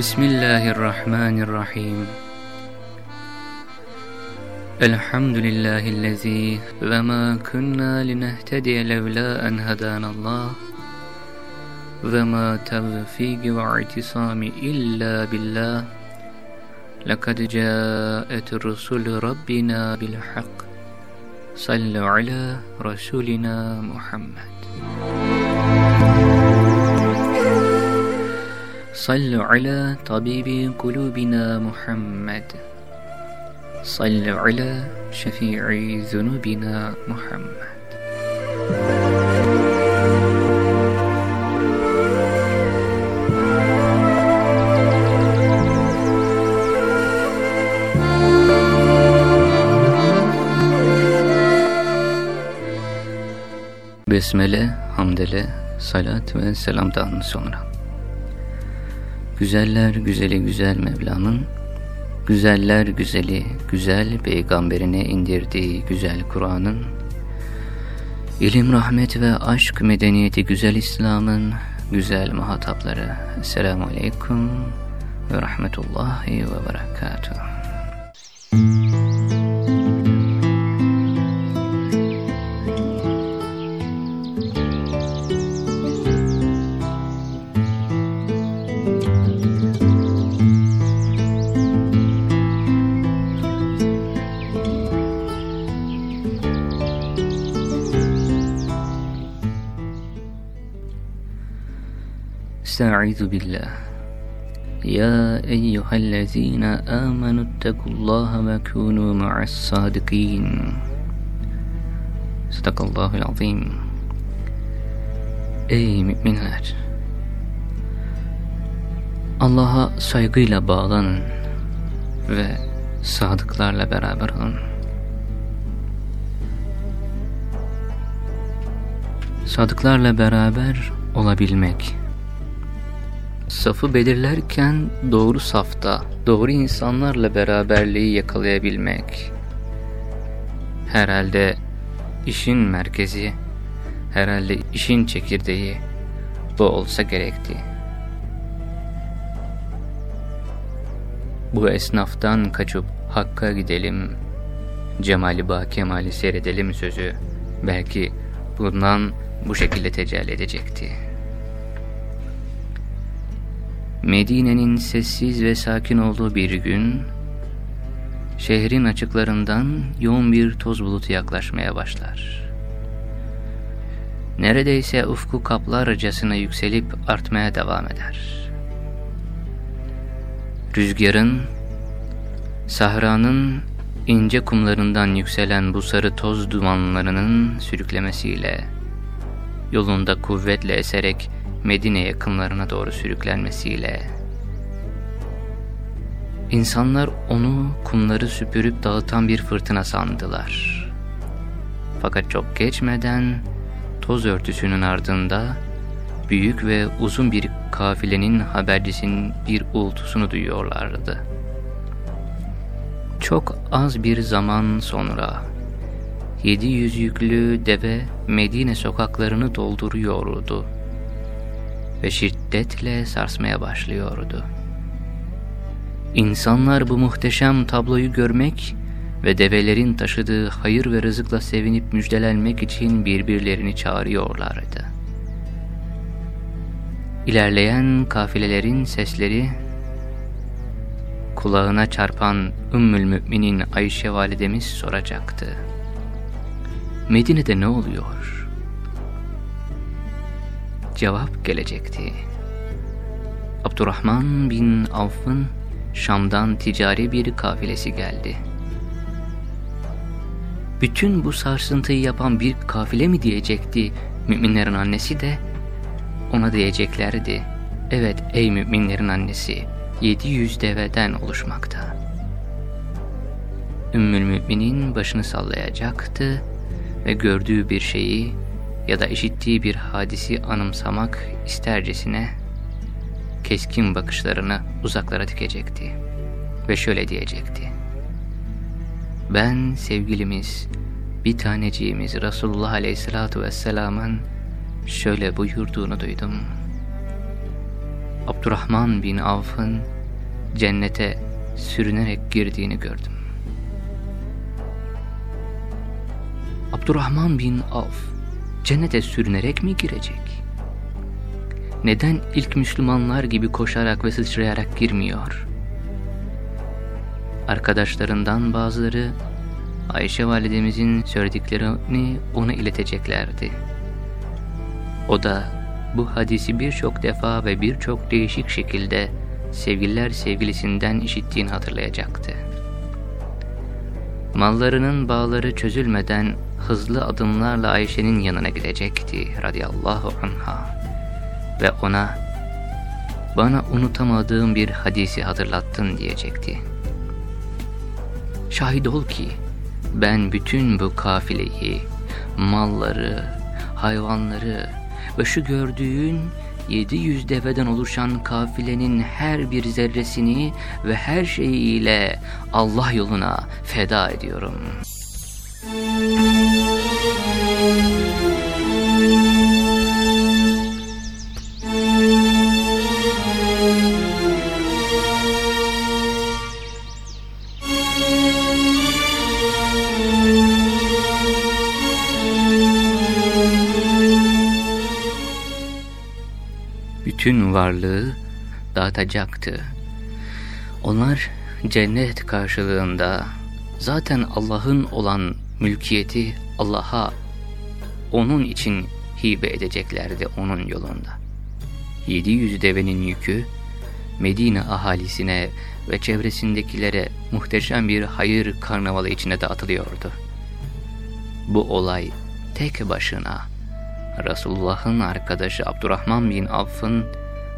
بسم الله الرحمن الرحيم الحمد لله الذي وما كنا لنهتدي لولا أن هدانا الله وما توفيق واعتصام إلا بالله لقد جاءت رسل ربنا بالحق صلوا على رسولنا محمد صلوا على طبيب قلوبنا محمد صلوا على شفيع ذنوبنا محمد Besmele, hamdele, salat ve selamdan sonra. Güzeller güzeli güzel Mevlam'ın, güzeller güzeli güzel peygamberine indirdiği güzel Kur'an'ın, ilim, rahmet ve aşk medeniyeti güzel İslam'ın güzel muhatapları. Esselamu Aleyküm ve Rahmetullahi ve Berekatuhu. استعيذ بالله يا أيها الذين آمنوا اتقوا الله وكونوا مع الصادقين Sadakallahul azim. Ey müminler! Allah'a saygıyla bağlanın ve sadıklarla beraber olun. Sadıklarla beraber olabilmek Safı belirlerken doğru safta, doğru insanlarla beraberliği yakalayabilmek. Herhalde işin merkezi, herhalde işin çekirdeği bu olsa gerekti. Bu esnaftan kaçıp Hakk'a gidelim, Cemali Ba Kemal'i seyredelim sözü belki bundan bu şekilde tecelli edecekti.'' Medine'nin sessiz ve sakin olduğu bir gün, şehrin açıklarından yoğun bir toz bulutu yaklaşmaya başlar. Neredeyse ufku kaplarcasına yükselip artmaya devam eder. Rüzgarın, sahranın ince kumlarından yükselen bu sarı toz dumanlarının sürüklemesiyle, yolunda kuvvetle eserek Medine yakınlarına doğru sürüklenmesiyle insanlar onu kumları süpürüp dağıtan bir fırtına sandılar. Fakat çok geçmeden toz örtüsünün ardında büyük ve uzun bir kafilenin habercisinin bir uğultusunu duyuyorlardı. Çok az bir zaman sonra 700 yüklü deve Medine sokaklarını dolduruyordu ve şiddetle sarsmaya başlıyordu. İnsanlar bu muhteşem tabloyu görmek ve develerin taşıdığı hayır ve rızıkla sevinip müjdelenmek için birbirlerini çağırıyorlardı. İlerleyen kafilelerin sesleri kulağına çarpan Ümmül Mü'minin Ayşe validemiz soracaktı. Medine'de ne oluyor? Cevap gelecekti. Abdurrahman bin Avf'ın Şam'dan ticari bir kafilesi geldi. Bütün bu sarsıntıyı yapan bir kafile mi diyecekti müminlerin annesi de ona diyeceklerdi. Evet ey müminlerin annesi 700 deveden oluşmakta. Ümmül müminin başını sallayacaktı ve gördüğü bir şeyi ya da işittiği bir hadisi anımsamak istercesine keskin bakışlarını uzaklara dikecekti ve şöyle diyecekti. Ben sevgilimiz, bir taneciğimiz Resulullah Aleyhisselatü Vesselam'ın şöyle buyurduğunu duydum. Abdurrahman bin Avf'ın cennete sürünerek girdiğini gördüm. Abdurrahman bin Avf cennete sürünerek mi girecek? Neden ilk Müslümanlar gibi koşarak ve sıçrayarak girmiyor? Arkadaşlarından bazıları Ayşe validemizin söylediklerini ona ileteceklerdi. O da bu hadisi birçok defa ve birçok değişik şekilde sevgililer sevgilisinden işittiğini hatırlayacaktı. Mallarının bağları çözülmeden hızlı adımlarla Ayşe'nin yanına gidecekti radıyallahu anha ve ona bana unutamadığım bir hadisi hatırlattın diyecekti. Şahit ol ki ben bütün bu kafileyi, malları, hayvanları ve şu gördüğün 700 deveden oluşan kafilenin her bir zerresini ve her şeyiyle Allah yoluna feda ediyorum.'' Varlığı dağıtacaktı. Onlar cennet karşılığında zaten Allah'ın olan mülkiyeti Allah'a onun için hibe edeceklerdi onun yolunda. 700 devenin yükü Medine ahalisine ve çevresindekilere muhteşem bir hayır karnavalı içine dağıtılıyordu. Bu olay tek başına Resulullah'ın arkadaşı Abdurrahman bin Avf'ın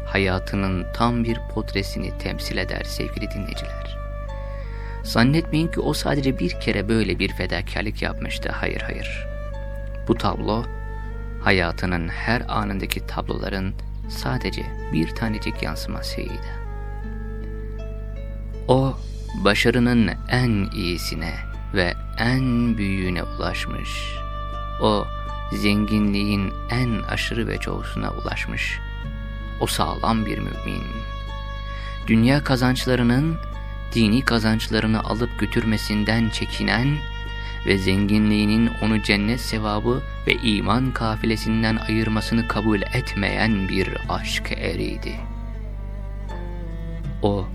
hayatının tam bir potresini temsil eder sevgili dinleyiciler. Zannetmeyin ki o sadece bir kere böyle bir fedakarlık yapmıştı. Hayır hayır. Bu tablo hayatının her anındaki tabloların sadece bir tanecik yansımasıydı. O başarının en iyisine ve en büyüğüne ulaşmış. O zenginliğin en aşırı ve çoğusuna ulaşmış. O sağlam bir mümin. Dünya kazançlarının dini kazançlarını alıp götürmesinden çekinen ve zenginliğinin onu cennet sevabı ve iman kafilesinden ayırmasını kabul etmeyen bir aşk eriydi. O,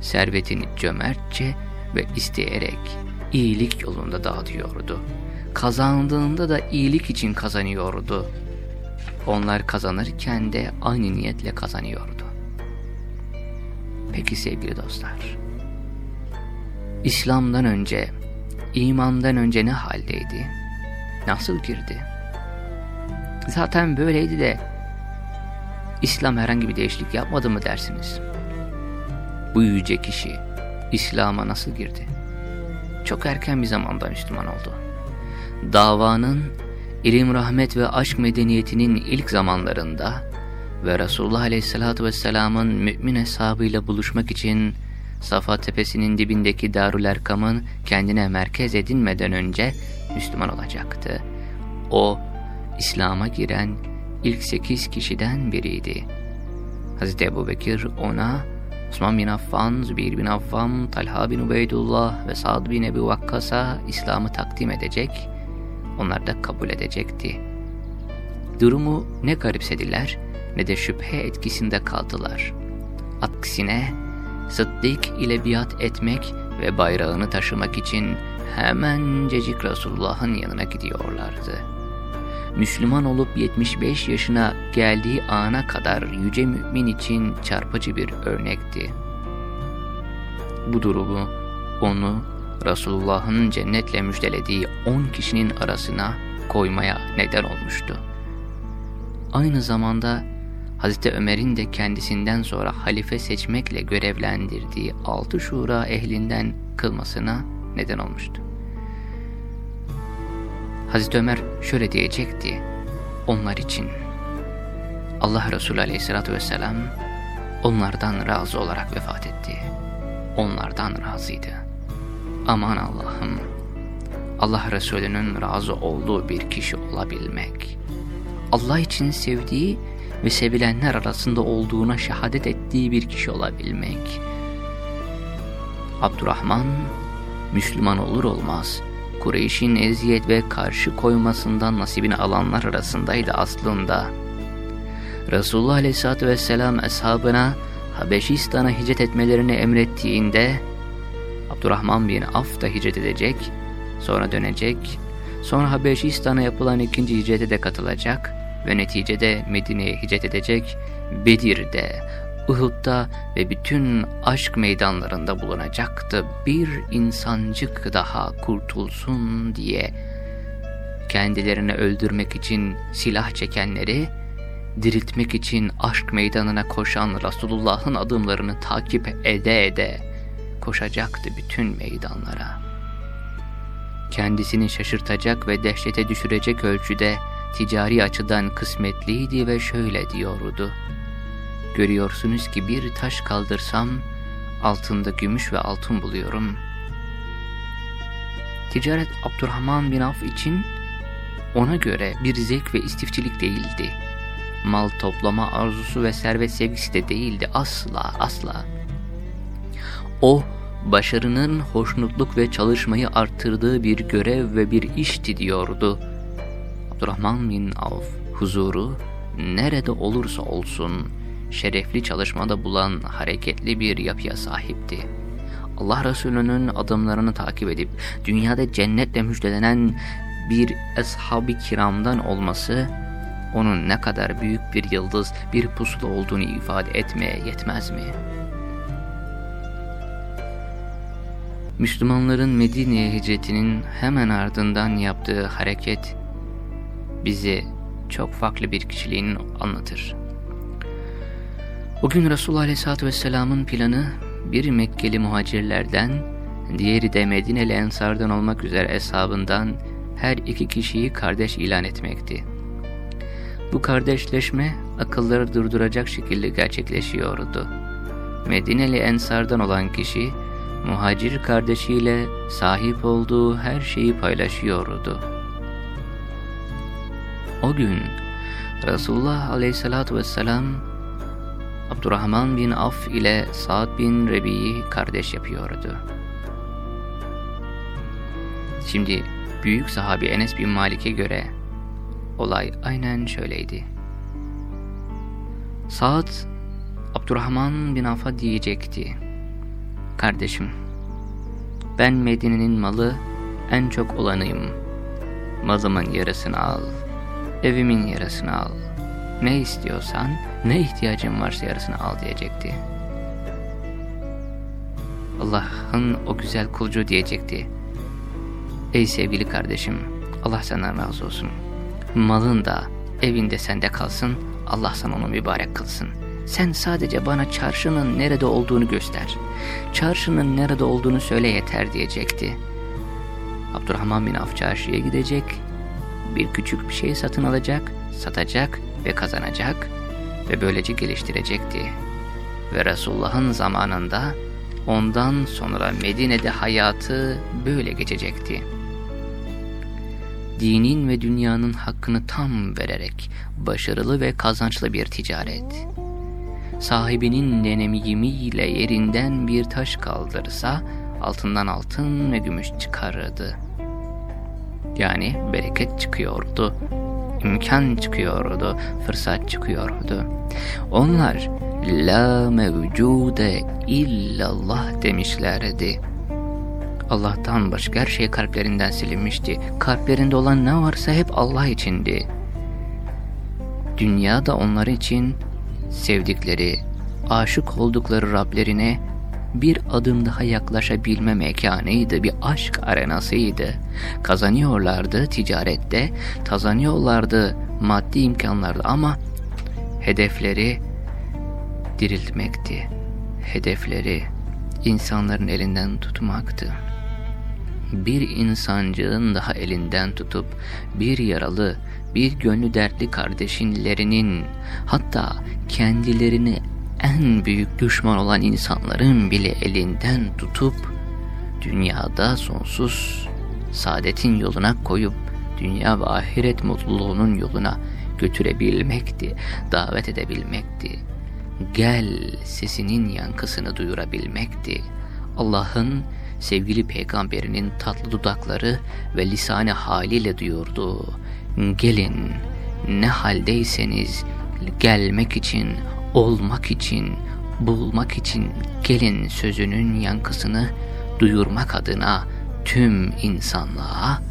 servetini cömertçe ve isteyerek iyilik yolunda dağıtıyordu kazandığında da iyilik için kazanıyordu. Onlar kazanırken de aynı niyetle kazanıyordu. Peki sevgili dostlar, İslam'dan önce, imandan önce ne haldeydi? Nasıl girdi? Zaten böyleydi de İslam herhangi bir değişiklik yapmadı mı dersiniz? Bu yüce kişi İslam'a nasıl girdi? Çok erken bir zamanda Müslüman oldu davanın ilim, rahmet ve aşk medeniyetinin ilk zamanlarında ve Resulullah Aleyhisselatü Vesselam'ın mümin hesabıyla buluşmak için Safa tepesinin dibindeki Darül Erkam'ın kendine merkez edinmeden önce Müslüman olacaktı. O, İslam'a giren ilk sekiz kişiden biriydi. Hz. Ebu Bekir ona Osman bin Affan, Zübeyir bin Affan, Talha bin Ubeydullah ve Sa'd bin Ebu Vakkas'a İslam'ı takdim edecek onlar da kabul edecekti. Durumu ne garipsediler ne de şüphe etkisinde kaldılar. Aksine Sıddık ile biat etmek ve bayrağını taşımak için hemencecik Resulullah'ın yanına gidiyorlardı. Müslüman olup 75 yaşına geldiği ana kadar yüce mümin için çarpıcı bir örnekti. Bu durumu onu Resulullah'ın cennetle müjdelediği on kişinin arasına koymaya neden olmuştu. Aynı zamanda Hz. Ömer'in de kendisinden sonra halife seçmekle görevlendirdiği altı şura ehlinden kılmasına neden olmuştu. Hz. Ömer şöyle diyecekti onlar için. Allah Resulü aleyhissalatü vesselam onlardan razı olarak vefat etti. Onlardan razıydı. Aman Allah'ım, Allah Resulü'nün razı olduğu bir kişi olabilmek, Allah için sevdiği ve sevilenler arasında olduğuna şehadet ettiği bir kişi olabilmek. Abdurrahman, Müslüman olur olmaz, Kureyş'in eziyet ve karşı koymasından nasibini alanlar arasındaydı aslında. Resulullah Aleyhisselatü Vesselam eshabına Habeşistan'a hicret etmelerini emrettiğinde Abdurrahman bin Af da hicret edecek, sonra dönecek, sonra Habeşistan'a yapılan ikinci hicrete de katılacak ve neticede Medine'ye hicret edecek, Bedir'de, Uhud'da ve bütün aşk meydanlarında bulunacaktı bir insancık daha kurtulsun diye. Kendilerini öldürmek için silah çekenleri, diriltmek için aşk meydanına koşan Resulullah'ın adımlarını takip ede ede koşacaktı bütün meydanlara. Kendisini şaşırtacak ve dehşete düşürecek ölçüde ticari açıdan kısmetliydi ve şöyle diyordu. Görüyorsunuz ki bir taş kaldırsam altında gümüş ve altın buluyorum. Ticaret Abdurrahman bin Af için ona göre bir zevk ve istifçilik değildi. Mal toplama arzusu ve servet sevgisi de değildi asla asla. O başarının hoşnutluk ve çalışmayı arttırdığı bir görev ve bir işti diyordu. Abdurrahman bin Avf huzuru nerede olursa olsun şerefli çalışmada bulan hareketli bir yapıya sahipti. Allah Resulü'nün adımlarını takip edip dünyada cennetle müjdelenen bir ashab-ı kiramdan olması onun ne kadar büyük bir yıldız, bir pusula olduğunu ifade etmeye yetmez mi? Müslümanların Medine'ye hicretinin hemen ardından yaptığı hareket bizi çok farklı bir kişiliğini anlatır. Bugün Resulullah Aleyhisselatü Vesselam'ın planı bir Mekkeli muhacirlerden, diğeri de Medineli Ensardan olmak üzere eshabından her iki kişiyi kardeş ilan etmekti. Bu kardeşleşme akılları durduracak şekilde gerçekleşiyordu. Medineli Ensardan olan kişi, muhacir kardeşiyle sahip olduğu her şeyi paylaşıyordu. O gün Resulullah Aleyhisselatü Vesselam Abdurrahman bin Af ile Sa'd bin Rebi'yi kardeş yapıyordu. Şimdi büyük sahabi Enes bin Malik'e göre olay aynen şöyleydi. Sa'd Abdurrahman bin Af'a diyecekti. Kardeşim, ben Medine'nin malı en çok olanıyım. Malımın yarısını al, evimin yarısını al. Ne istiyorsan, ne ihtiyacın varsa yarısını al diyecekti. Allah'ın o güzel kulcu diyecekti. Ey sevgili kardeşim, Allah senden razı olsun. Malın da, evin de sende kalsın, Allah sana onu mübarek kılsın. Sen sadece bana çarşının nerede olduğunu göster. Çarşının nerede olduğunu söyle yeter diyecekti. Abdurrahman bin Af çarşıya gidecek, bir küçük bir şey satın alacak, satacak ve kazanacak ve böylece geliştirecekti. Ve Resulullah'ın zamanında ondan sonra Medine'de hayatı böyle geçecekti. Dinin ve dünyanın hakkını tam vererek başarılı ve kazançlı bir ticaret. Sahibinin deneyimiyle yerinden bir taş kaldırsa altından altın ve gümüş çıkarırdı. Yani bereket çıkıyordu imkan çıkıyordu, fırsat çıkıyordu. Onlar la mevcude illallah demişlerdi. Allah'tan başka her şey kalplerinden silinmişti. Kalplerinde olan ne varsa hep Allah içindi. Dünya da onlar için sevdikleri, aşık oldukları Rablerine bir adım daha yaklaşabilme mekanıydı, bir aşk arenasıydı. Kazanıyorlardı ticarette, kazanıyorlardı maddi imkanlarda ama hedefleri diriltmekti. Hedefleri insanların elinden tutmaktı. Bir insancığın daha elinden tutup bir yaralı, bir gönlü dertli kardeşinlerinin hatta kendilerini en büyük düşman olan insanların bile elinden tutup dünyada sonsuz saadetin yoluna koyup dünya ve ahiret mutluluğunun yoluna götürebilmekti, davet edebilmekti. Gel sesinin yankısını duyurabilmekti. Allah'ın sevgili peygamberinin tatlı dudakları ve lisane haliyle duyurdu. Gelin ne haldeyseniz gelmek için, olmak için, bulmak için gelin sözünün yankısını duyurmak adına tüm insanlığa,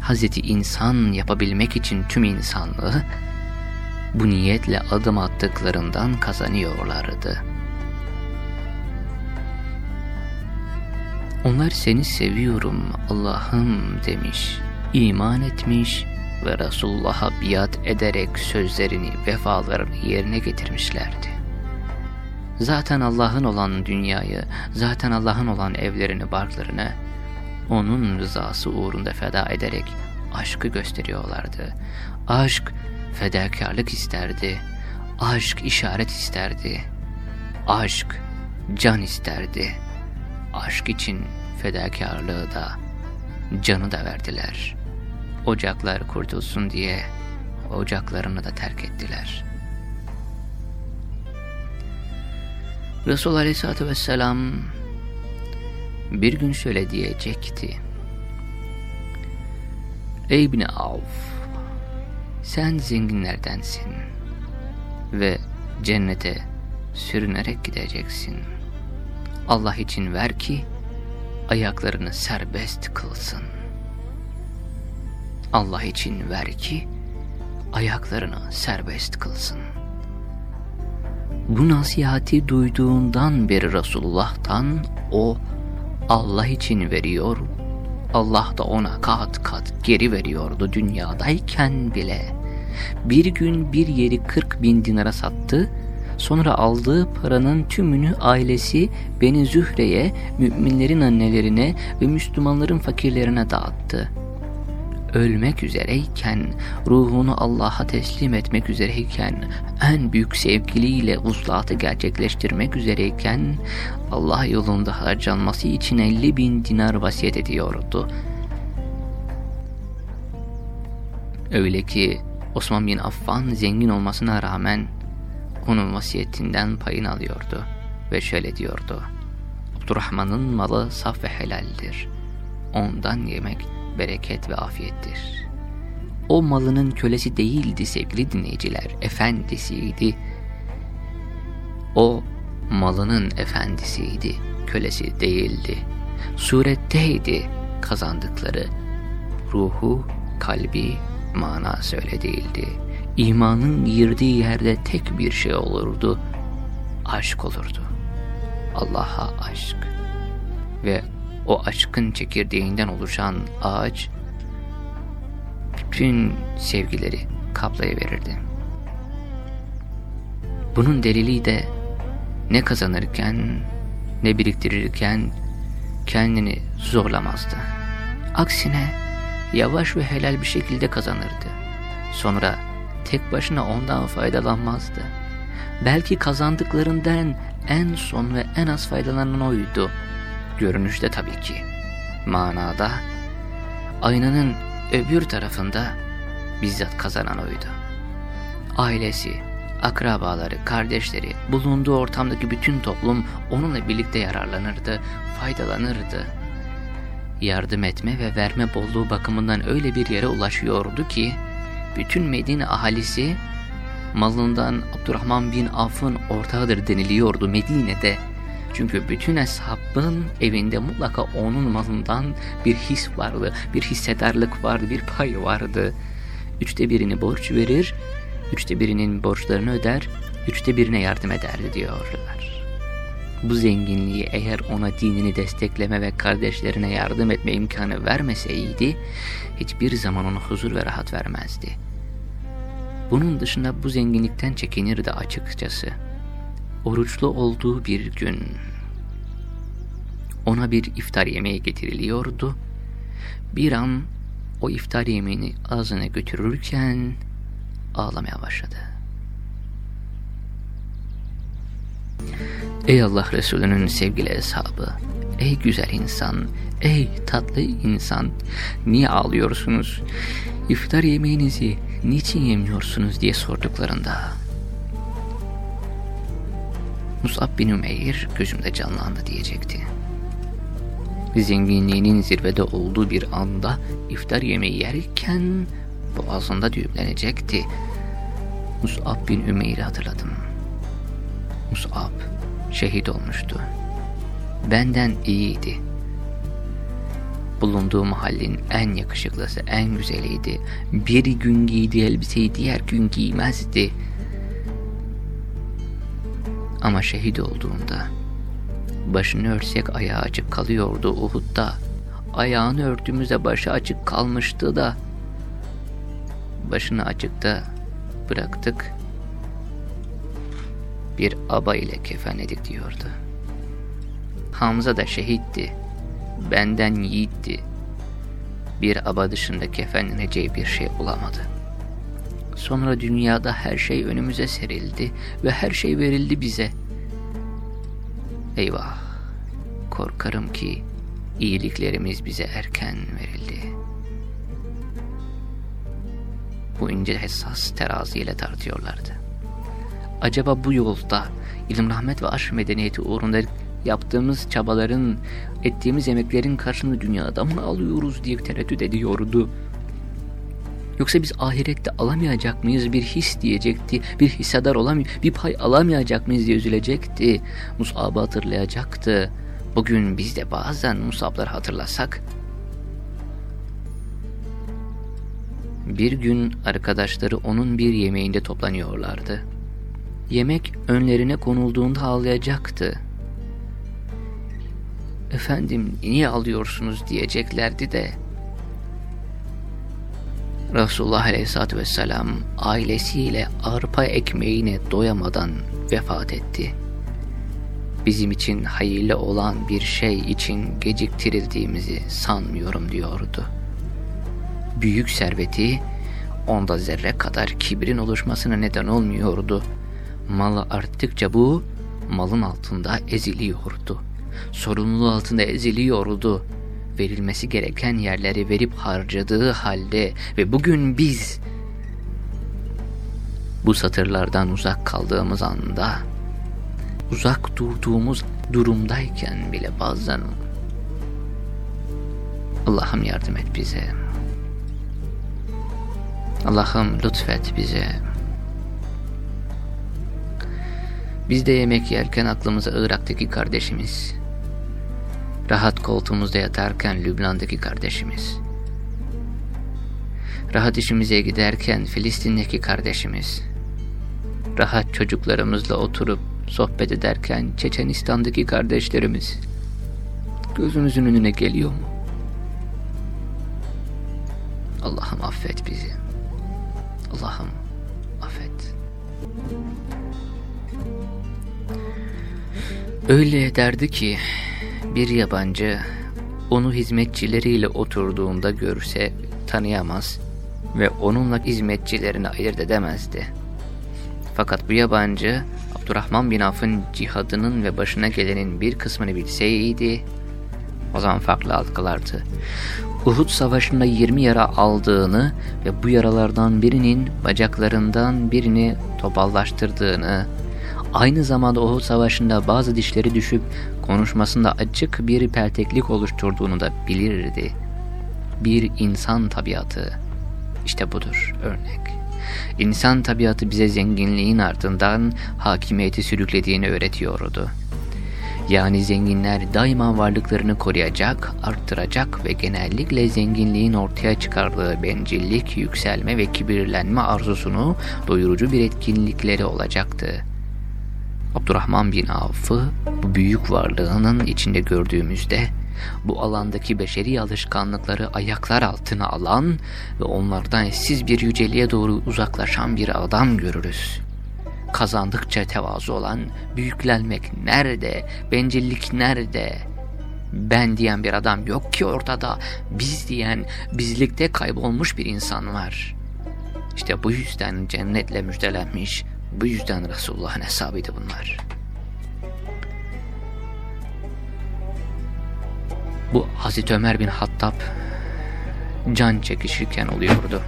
Hazreti insan yapabilmek için tüm insanlığı bu niyetle adım attıklarından kazanıyorlardı. Onlar seni seviyorum Allah'ım demiş, iman etmiş ve Resulullah'a biat ederek sözlerini, vefalarını yerine getirmişlerdi. Zaten Allah'ın olan dünyayı, zaten Allah'ın olan evlerini, barklarını, onun rızası uğrunda feda ederek aşkı gösteriyorlardı. Aşk fedakarlık isterdi. Aşk işaret isterdi. Aşk can isterdi. Aşk için fedakarlığı da canı da verdiler. Ocaklar kurtulsun diye ocaklarını da terk ettiler. Resul Aleyhisselatü Vesselam bir gün şöyle diyecekti. Ey İbni Avf, sen zenginlerdensin ve cennete sürünerek gideceksin. Allah için ver ki ayaklarını serbest kılsın. Allah için ver ki ayaklarını serbest kılsın. Bu nasihati duyduğundan beri Resulullah'tan o Allah için veriyor, Allah da ona kat kat geri veriyordu dünyadayken bile. Bir gün bir yeri 40 bin dinara sattı, sonra aldığı paranın tümünü ailesi Beni Zühre'ye, müminlerin annelerine ve Müslümanların fakirlerine dağıttı. Ölmek üzereyken, ruhunu Allah'a teslim etmek üzereyken, en büyük sevgiliyle uzlatı gerçekleştirmek üzereyken, Allah yolunda harcanması için 50 bin dinar vasiyet ediyordu. Öyle ki Osman bin Affan zengin olmasına rağmen onun vasiyetinden payını alıyordu ve şöyle diyordu. Abdurrahman'ın malı saf ve helaldir. Ondan yemek bereket ve afiyettir. O malının kölesi değildi sevgili dinleyiciler, efendisiydi. O malının efendisiydi, kölesi değildi. Suretteydi kazandıkları. Ruhu, kalbi, manası öyle değildi. İmanın girdiği yerde tek bir şey olurdu, aşk olurdu. Allah'a aşk. Ve o aşkın çekirdeğinden oluşan ağaç, bütün sevgileri kaplayıverirdi. Bunun delili de ne kazanırken ne biriktirirken kendini zorlamazdı. Aksine yavaş ve helal bir şekilde kazanırdı. Sonra tek başına ondan faydalanmazdı. Belki kazandıklarından en son ve en az faydalanan oydu. Görünüşte tabii ki. Manada aynanın öbür tarafında bizzat kazanan oydu. Ailesi, akrabaları, kardeşleri, bulunduğu ortamdaki bütün toplum onunla birlikte yararlanırdı, faydalanırdı. Yardım etme ve verme bolluğu bakımından öyle bir yere ulaşıyordu ki, bütün Medine ahalisi malından Abdurrahman bin Avf'ın ortağıdır deniliyordu Medine'de. Çünkü bütün eshabın evinde mutlaka onun malından bir his vardı, bir hissedarlık vardı, bir pay vardı. Üçte birini borç verir, üçte birinin borçlarını öder, üçte birine yardım ederdi diyorlar. Bu zenginliği eğer ona dinini destekleme ve kardeşlerine yardım etme imkanı vermeseydi, hiçbir zaman ona huzur ve rahat vermezdi. Bunun dışında bu zenginlikten çekinirdi açıkçası. Oruçlu olduğu bir gün ona bir iftar yemeği getiriliyordu. Bir an o iftar yemeğini ağzına götürürken ağlamaya başladı. Ey Allah Resulü'nün sevgili hesabı, ey güzel insan, ey tatlı insan, niye ağlıyorsunuz? İftar yemeğinizi niçin yemiyorsunuz diye sorduklarında Musab bin Ümeyr gözümde canlandı diyecekti. Zenginliğinin zirvede olduğu bir anda iftar yemeği yerken boğazında düğümlenecekti. Mus'ab bin Ümeyr'i hatırladım. Mus'ab şehit olmuştu. Benden iyiydi. Bulunduğu mahallin en yakışıklısı, en güzeliydi. Bir gün giydiği elbiseyi diğer gün giymezdi. Ama şehit olduğunda başını örsek ayağı açık kalıyordu Uhud'da. Ayağını örtüğümüzde başı açık kalmıştı da başını açıkta bıraktık. Bir aba ile kefenledik diyordu. Hamza da şehitti. Benden yiğitti. Bir aba dışında kefenleneceği bir şey bulamadı. Sonra dünyada her şey önümüze serildi ve her şey verildi bize. Eyvah! Korkarım ki iyiliklerimiz bize erken verildi. Bu ince hassas teraziyle tartıyorlardı. Acaba bu yolda ilim, rahmet ve aşk medeniyeti uğrunda yaptığımız çabaların, ettiğimiz emeklerin karşılığını dünyada mı alıyoruz diye tereddüt ediyordu. Yoksa biz ahirette alamayacak mıyız bir his diyecekti, bir hissedar olamay bir pay alamayacak mıyız diye üzülecekti. Musab'ı hatırlayacaktı. Bugün biz de bazen Musab'ları hatırlasak, Bir gün arkadaşları onun bir yemeğinde toplanıyorlardı. Yemek önlerine konulduğunda ağlayacaktı. Efendim niye alıyorsunuz diyeceklerdi de Resulullah Aleyhisselatü Vesselam ailesiyle arpa ekmeğine doyamadan vefat etti. Bizim için hayırlı olan bir şey için geciktirildiğimizi sanmıyorum diyordu. Büyük serveti onda zerre kadar kibrin oluşmasına neden olmuyordu. Malı arttıkça bu malın altında eziliyordu. Sorumluluğu altında eziliyordu verilmesi gereken yerleri verip harcadığı halde ve bugün biz bu satırlardan uzak kaldığımız anda uzak durduğumuz durumdayken bile bazen Allah'ım yardım et bize. Allah'ım lütfet bize. Biz de yemek yerken aklımıza Irak'taki kardeşimiz, Rahat koltuğumuzda yatarken Lübnan'daki kardeşimiz. Rahat işimize giderken Filistin'deki kardeşimiz. Rahat çocuklarımızla oturup sohbet ederken Çeçenistan'daki kardeşlerimiz. Gözümüzün önüne geliyor mu? Allah'ım affet bizi. Allah'ım affet. Öyle derdi ki bir yabancı onu hizmetçileriyle oturduğunda görse tanıyamaz ve onunla hizmetçilerini ayırt edemezdi. Fakat bu yabancı Abdurrahman bin Avf'ın cihadının ve başına gelenin bir kısmını bilseydi o zaman farklı algılardı. Uhud savaşında 20 yara aldığını ve bu yaralardan birinin bacaklarından birini topallaştırdığını aynı zamanda Uhud Savaşı'nda bazı dişleri düşüp konuşmasında açık bir pelteklik oluşturduğunu da bilirdi. Bir insan tabiatı. İşte budur örnek. İnsan tabiatı bize zenginliğin ardından hakimiyeti sürüklediğini öğretiyordu. Yani zenginler daima varlıklarını koruyacak, arttıracak ve genellikle zenginliğin ortaya çıkardığı bencillik, yükselme ve kibirlenme arzusunu doyurucu bir etkinlikleri olacaktı. Abdurrahman bin Avf'ı bu büyük varlığının içinde gördüğümüzde bu alandaki beşeri alışkanlıkları ayaklar altına alan ve onlardan eşsiz bir yüceliğe doğru uzaklaşan bir adam görürüz. Kazandıkça tevazu olan, büyüklenmek nerede, bencillik nerede? Ben diyen bir adam yok ki ortada, biz diyen, bizlikte kaybolmuş bir insan var. İşte bu yüzden cennetle müjdelenmiş, bu yüzden Resulullah'ın hesabıydı bunlar. Bu Hazreti Ömer bin Hattab can çekişirken oluyordu.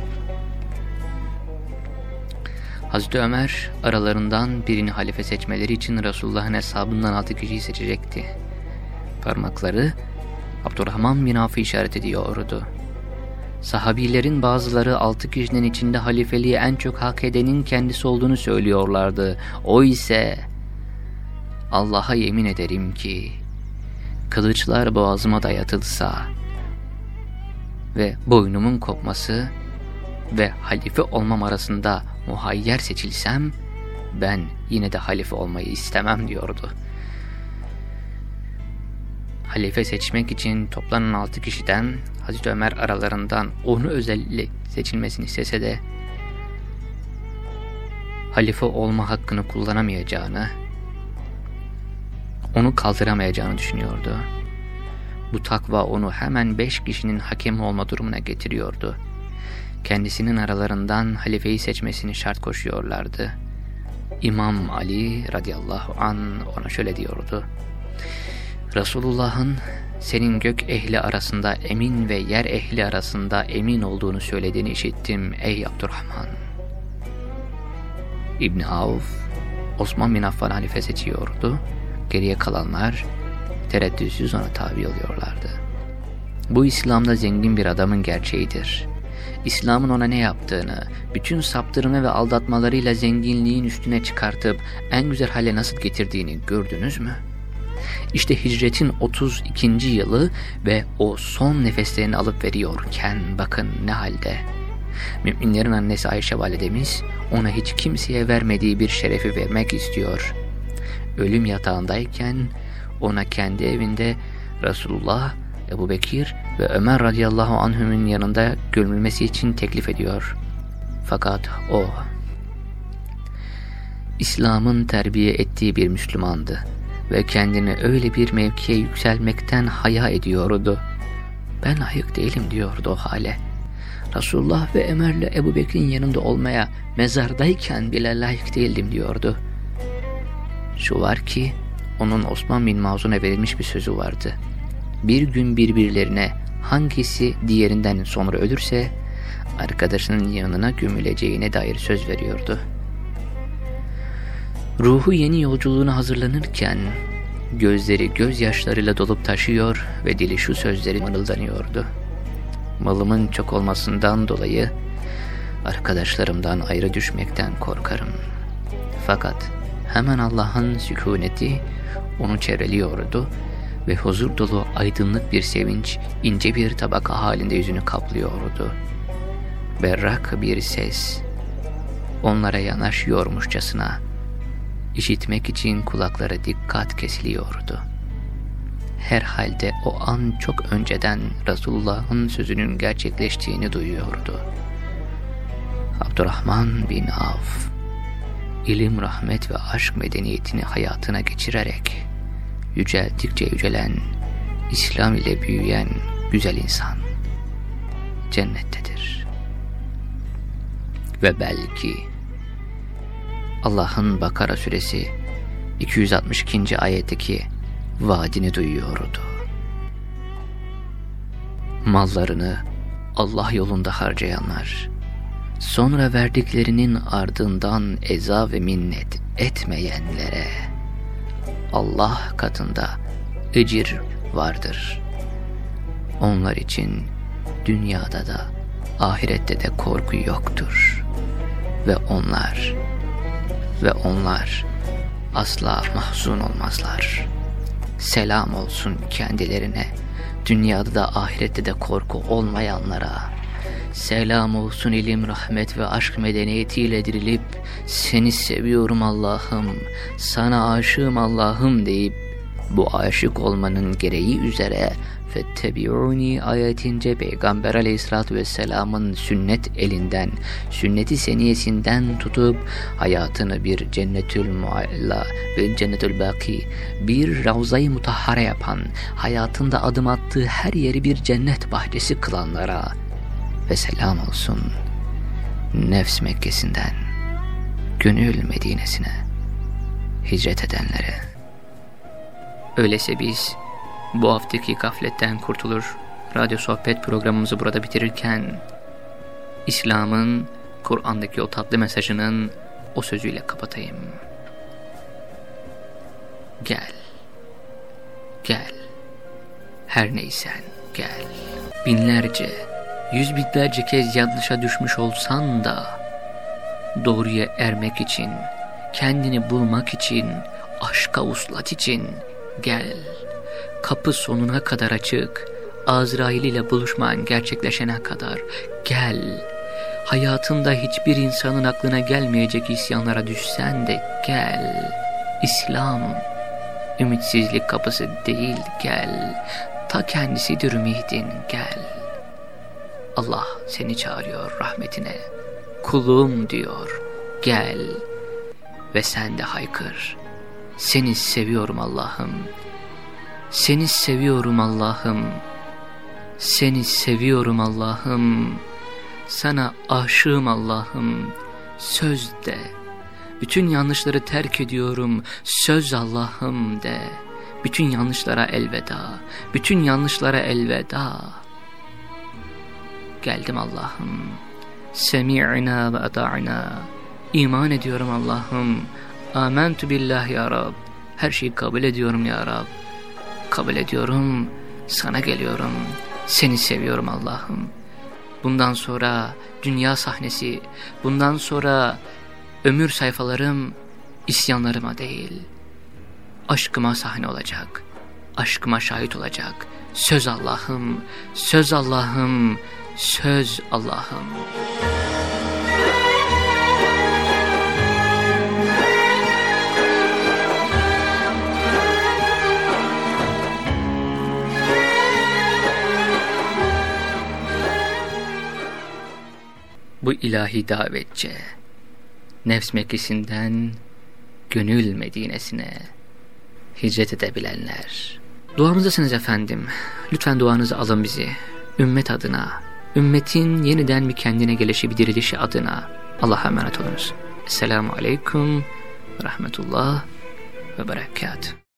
Hazreti Ömer aralarından birini halife seçmeleri için Resulullah'ın hesabından altı kişiyi seçecekti. Parmakları Abdurrahman bin Avf'ı işaret ediyordu. Sahabilerin bazıları altı kişinin içinde halifeliği en çok hak edenin kendisi olduğunu söylüyorlardı. O ise Allah'a yemin ederim ki kılıçlar boğazıma dayatılsa ve boynumun kopması ve halife olmam arasında muhayyer seçilsem ben yine de halife olmayı istemem diyordu. Halife seçmek için toplanan altı kişiden Hazreti Ömer aralarından onu özellikle seçilmesini istese de halife olma hakkını kullanamayacağını, onu kaldıramayacağını düşünüyordu. Bu takva onu hemen beş kişinin hakemi olma durumuna getiriyordu. Kendisinin aralarından halifeyi seçmesini şart koşuyorlardı. İmam Ali radıyallahu an ona şöyle diyordu. Resulullah'ın senin gök ehli arasında emin ve yer ehli arasında emin olduğunu söylediğini işittim ey Abdurrahman. İbni Avf, Osman bin Affan halife seçiyordu. Geriye kalanlar tereddütsüz ona tabi oluyorlardı. Bu İslam'da zengin bir adamın gerçeğidir. İslam'ın ona ne yaptığını, bütün saptırma ve aldatmalarıyla zenginliğin üstüne çıkartıp en güzel hale nasıl getirdiğini gördünüz mü? İşte hicretin 32. yılı ve o son nefeslerini alıp veriyorken bakın ne halde. Müminlerin annesi Ayşe validemiz ona hiç kimseye vermediği bir şerefi vermek istiyor. Ölüm yatağındayken ona kendi evinde Resulullah, Ebu Bekir ve Ömer radıyallahu anhümün yanında gömülmesi için teklif ediyor. Fakat o, İslam'ın terbiye ettiği bir Müslümandı ve kendini öyle bir mevkiye yükselmekten haya ediyordu. Ben layık değilim diyordu o hale. Resulullah ve Ömer'le Ebu Bekir'in yanında olmaya mezardayken bile layık değildim diyordu. Şu var ki onun Osman bin Mazun'a verilmiş bir sözü vardı. Bir gün birbirlerine hangisi diğerinden sonra ölürse arkadaşının yanına gömüleceğine dair söz veriyordu. Ruhu yeni yolculuğuna hazırlanırken gözleri gözyaşlarıyla dolup taşıyor ve dili şu sözleri mırıldanıyordu. Malımın çok olmasından dolayı arkadaşlarımdan ayrı düşmekten korkarım. Fakat hemen Allah'ın sükuneti onu çevreliyordu ve huzur dolu aydınlık bir sevinç ince bir tabaka halinde yüzünü kaplıyordu. Berrak bir ses onlara yanaşıyormuşçasına işitmek için kulaklara dikkat kesiliyordu. Herhalde o an çok önceden Resulullah'ın sözünün gerçekleştiğini duyuyordu. Abdurrahman bin Avf, ilim, rahmet ve aşk medeniyetini hayatına geçirerek, yüceldikçe yücelen, İslam ile büyüyen güzel insan, cennettedir. Ve belki Allah'ın Bakara suresi 262. ayetteki vaadini duyuyordu. Mallarını Allah yolunda harcayanlar, sonra verdiklerinin ardından eza ve minnet etmeyenlere Allah katında ecir vardır. Onlar için dünyada da ahirette de korku yoktur. Ve onlar ve onlar asla mahzun olmazlar. Selam olsun kendilerine, dünyada da ahirette de korku olmayanlara. Selam olsun ilim, rahmet ve aşk medeniyetiyle dirilip seni seviyorum Allah'ım, sana aşığım Allah'ım deyip bu aşık olmanın gereği üzere Fettebi'uni ayetince Peygamber aleyhissalatü vesselamın sünnet elinden, sünneti seniyesinden tutup hayatını bir cennetül mualla ve cennetül baki, bir ravzayı mutahhara yapan, hayatında adım attığı her yeri bir cennet bahçesi kılanlara ve selam olsun nefs Mekke'sinden gönül Medine'sine hicret edenlere. Öyleyse biz bu haftaki gafletten kurtulur, radyo sohbet programımızı burada bitirirken, İslam'ın, Kur'an'daki o tatlı mesajının o sözüyle kapatayım. Gel. Gel. Her neysen gel. Binlerce, yüz binlerce kez yanlışa düşmüş olsan da doğruya ermek için, kendini bulmak için, aşka uslat için gel. Kapı sonuna kadar açık, Azrail ile buluşman gerçekleşene kadar gel. Hayatında hiçbir insanın aklına gelmeyecek isyanlara düşsen de gel. İslam, ümitsizlik kapısı değil gel. Ta kendisidir ümidin gel. Allah seni çağırıyor rahmetine. Kulum diyor gel. Ve sen de haykır. Seni seviyorum Allah'ım. Seni seviyorum Allah'ım. Seni seviyorum Allah'ım. Sana aşığım Allah'ım. Söz de. Bütün yanlışları terk ediyorum. Söz Allah'ım de. Bütün yanlışlara elveda. Bütün yanlışlara elveda. Geldim Allah'ım. Semi'na ve ata'na. İman ediyorum Allah'ım. Amentu billah ya Rab. Her şeyi kabul ediyorum ya Rab. Kabul ediyorum. Sana geliyorum. Seni seviyorum Allah'ım. Bundan sonra dünya sahnesi, bundan sonra ömür sayfalarım isyanlarıma değil, aşkıma sahne olacak, aşkıma şahit olacak. Söz Allah'ım, söz Allah'ım, söz Allah'ım. Bu ilahi davetçe, nefs Mekkesi'nden gönül Medine'sine hicret edebilenler. Duamızdasınız efendim. Lütfen duanızı alın bizi. Ümmet adına, ümmetin yeniden bir kendine gelişi, bir dirilişi adına. Allah'a emanet olunuz. Esselamu Aleyküm ve Rahmetullah ve Berekat.